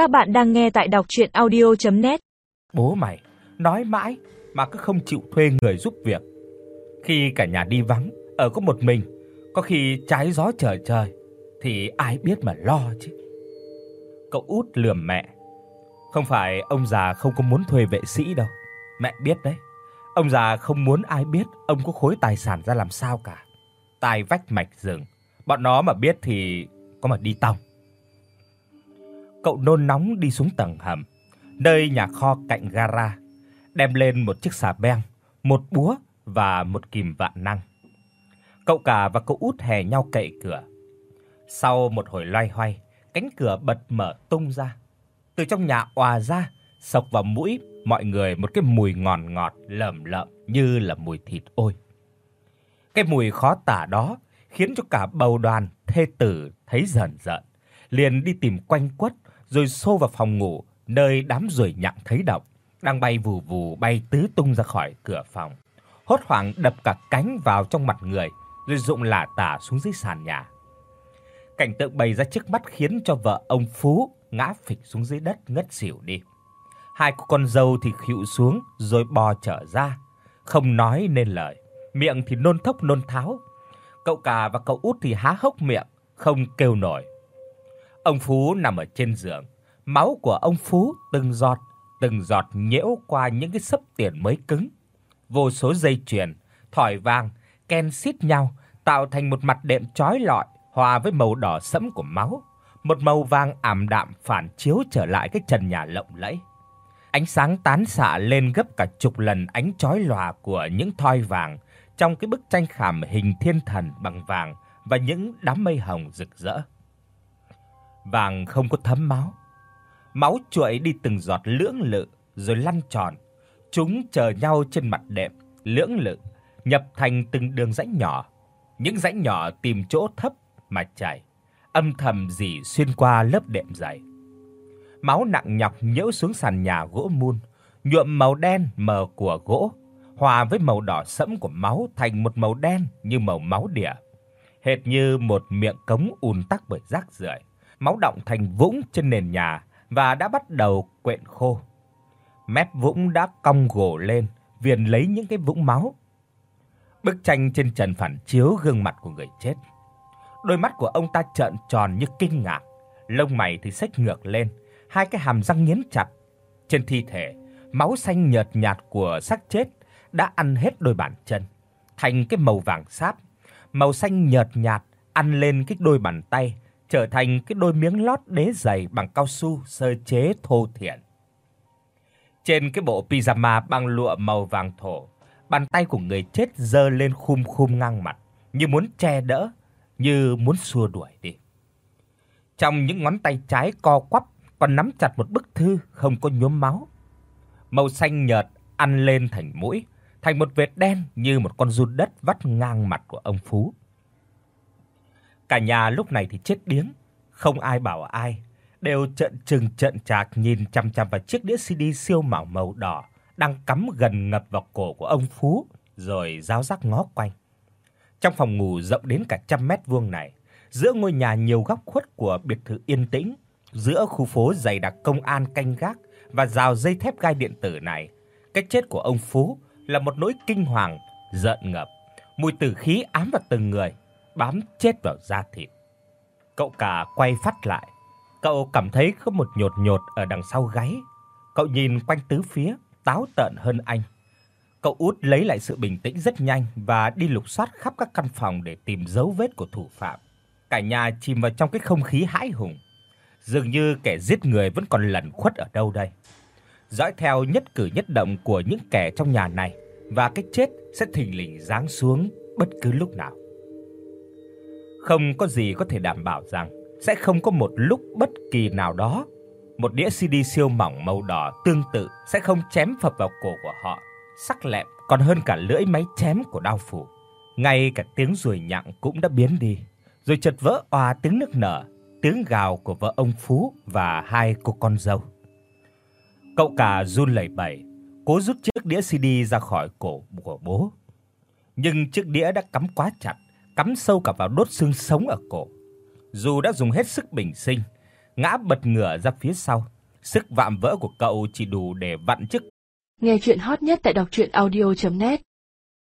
Các bạn đang nghe tại đọc audio net Bố mày nói mãi mà cứ không chịu thuê người giúp việc. Khi cả nhà đi vắng, ở có một mình, có khi trái gió trở trời thì ai biết mà lo chứ. Cậu út lườm mẹ. Không phải ông già không có muốn thuê vệ sĩ đâu. Mẹ biết đấy. Ông già không muốn ai biết ông có khối tài sản ra làm sao cả. Tai vách mạch rừng, bọn nó mà biết thì có mà đi tòng. Cậu nôn nóng đi xuống tầng hầm, nơi nhà kho cạnh gara, đem lên một chiếc xà beng, một búa và một kìm vạn năng. Cậu cả và cậu út hè nhau cậy cửa. Sau một hồi loay hoay, cánh cửa bật mở tung ra. Từ trong nhà òa ra, sộc vào mũi mọi người một cái mùi ngọt ngọt lẩm lẩm như là mùi thịt ôi. Cái mùi khó tả đó khiến cho cả bầu đoàn thê tử thấy rờn rợn, liền đi tìm quanh quất rồi xô vào phòng ngủ nơi đám ruồi nhặng thấy động đang bay vù vù bay tứ tung ra khỏi cửa phòng. Hốt hoảng đập cả cánh vào trong mặt người, rồi rụng lả tả xuống dưới sàn nhà. Cảnh tượng bày ra trước mắt khiến cho vợ ông Phú ngã phịch xuống dưới đất ngất xỉu đi. Hai cô con dâu thì khịu xuống rồi bò trở ra, không nói nên lời, miệng thì nôn thốc nôn tháo. Cậu cả và cậu út thì há hốc miệng, không kêu nổi. Ông Phú nằm ở trên giường, máu của ông Phú từng giọt, từng giọt nhễu qua những cái sấp tiền mới cứng. Vô số dây chuyền, thỏi vàng ken xít nhau tạo thành một mặt đệm chói lọi hòa với màu đỏ sẫm của máu, một màu vàng ảm đạm phản chiếu trở lại cái trần nhà lộng lẫy. Ánh sáng tán xạ lên gấp cả chục lần ánh chói lòa của những thoi vàng trong cái bức tranh khảm hình thiên thần bằng vàng và những đám mây hồng rực rỡ. Vàng không có thấm máu. Máu chuỗi đi từng giọt lưỡng lự rồi lăn tròn, chúng chờ nhau trên mặt đệm, lưỡng lự nhập thành từng đường rãnh nhỏ. Những rãnh nhỏ tìm chỗ thấp mà chảy, âm thầm rỉ xuyên qua lớp đệm dày. Máu nặng nhọc nhiễu xuống sàn nhà gỗ mun, nhuộm màu đen mờ của gỗ, hòa với màu đỏ sẫm của máu thành một màu đen như màu máu đỉa, hệt như một miệng cống ùn tắc bởi rác rưởi. Máu đọng thành vũng trên nền nhà và đã bắt đầu quện khô. Mép vũng đã cong gồ lên, viền lấy những cái vũng máu. Bức tranh trên trần phản chiếu gương mặt của người chết. Đôi mắt của ông ta trợn tròn như kinh ngạc, lông mày thì xếch ngược lên, hai cái hàm răng nghiến chặt. Trên thi thể, máu xanh nhợt nhạt của xác chết đã ăn hết đôi bàn chân, thành cái màu vàng sáp. Màu xanh nhợt nhạt ăn lên cái đôi bàn tay, trở thành cái đôi miếng lót đế dày bằng cao su sơ chế thô thiển. Trên cái bộ pyjama băng lụa màu vàng thổ, bàn tay của người chết giơ lên khum khum ngang mặt, như muốn che đỡ, như muốn xua đuổi đi. Trong những ngón tay trái co quắp còn nắm chặt một bức thư không có nhuốm máu. Màu xanh nhợt ăn lên thành mũi, thành một vệt đen như một con giun đất vắt ngang mặt của ông Phú. Cả nhà lúc này thì chết điếng, không ai bảo ai, đều trợn trừng trợn trạc nhìn chằm chằm vào chiếc đĩa CD siêu mỏng màu đỏ đang cắm gần ngập vào cổ của ông Phú, rồi giáo giác ngó quanh. Trong phòng ngủ rộng đến cả trăm mét vuông này, giữa ngôi nhà nhiều góc khuất của biệt thự yên tĩnh, giữa khu phố dày đặc công an canh gác và rào dây thép gai điện tử này, cái chết của ông Phú là một nỗi kinh hoàng giận ngập, mùi tử khí ám vào từng người, bám chết vào da thịt. Cậu cả quay phát lại, cậu cảm thấy có một nhột nhột ở đằng sau gáy. Cậu nhìn quanh tứ phía, táo tợn hơn anh. Cậu út lấy lại sự bình tĩnh rất nhanh và đi lục soát khắp các căn phòng để tìm dấu vết của thủ phạm. Cả nhà chìm vào trong cái không khí hãi hùng. Dường như kẻ giết người vẫn còn lẩn khuất ở đâu đây. Dõi theo nhất cử nhất động của những kẻ trong nhà này và cái chết sẽ thình lình giáng xuống bất cứ lúc nào. Không có gì có thể đảm bảo rằng sẽ không có một lúc bất kỳ nào đó một đĩa CD siêu mỏng màu đỏ tương tự sẽ không chém phập vào cổ của họ, sắc lẹm còn hơn cả lưỡi máy chém của đao phủ. Ngay cả tiếng ruồi nhặng cũng đã biến đi, rồi chợt vỡ òa tiếng nức nở, tiếng gào của vợ ông Phú và hai cô con dâu. Cậu cả run lẩy bẩy, cố rút chiếc đĩa CD ra khỏi cổ của bố. Nhưng chiếc đĩa đã cắm quá chặt, cắm sâu cả vào đốt xương sống ở cổ. Dù đã dùng hết sức bình sinh, ngã bật ngửa ra phía sau. Sức vạm vỡ của cậu chỉ đủ để vặn chiếc. Nghe truyện hot nhất tại doctruyenaudio.net